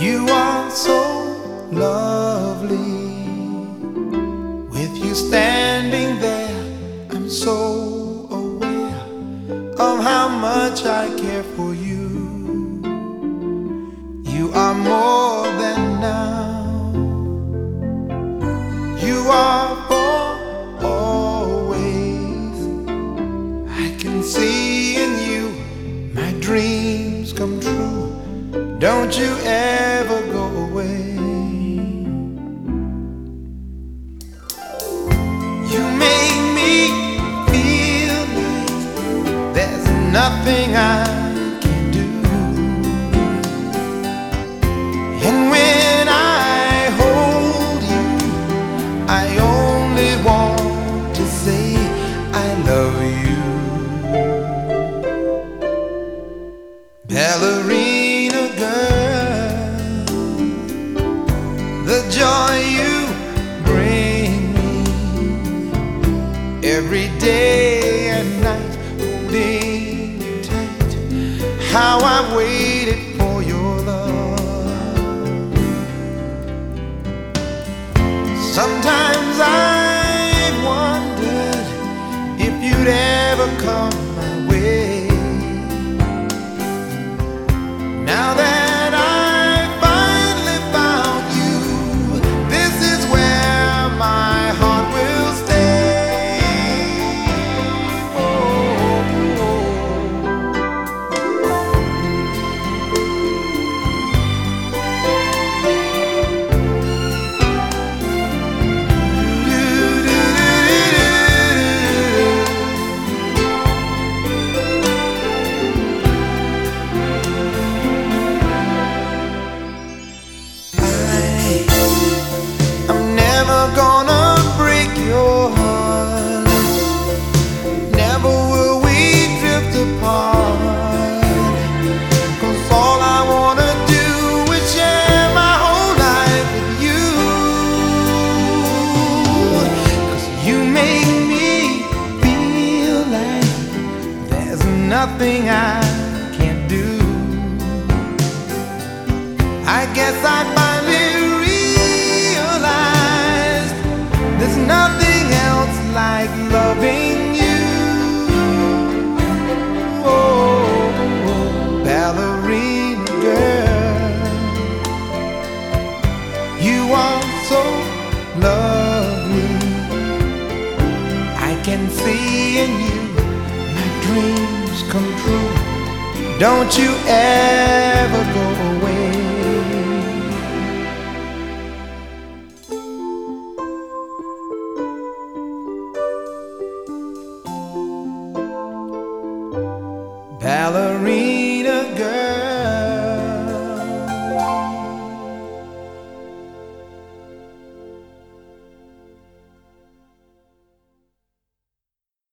You are so lovely. With you standing there, I'm so aware of how much I care for you. You are more than now. You are for always. I can see in you my dreams come true. Don't you ever go away. You make me feel like there's nothing I can do. And when I hold you, I only want to say I love you. Every day and night, holding you tight. How I've waited gonna break your heart. Never will we drift apart. Cause all I wanna do is share my whole life with you. Cause you make me feel like there's nothing I can't do. I guess I there's nothing else like loving you. Oh, oh, ballerina girl, you are so lovely. I can see in you my dreams come true. Don't you ever go away. Valerie.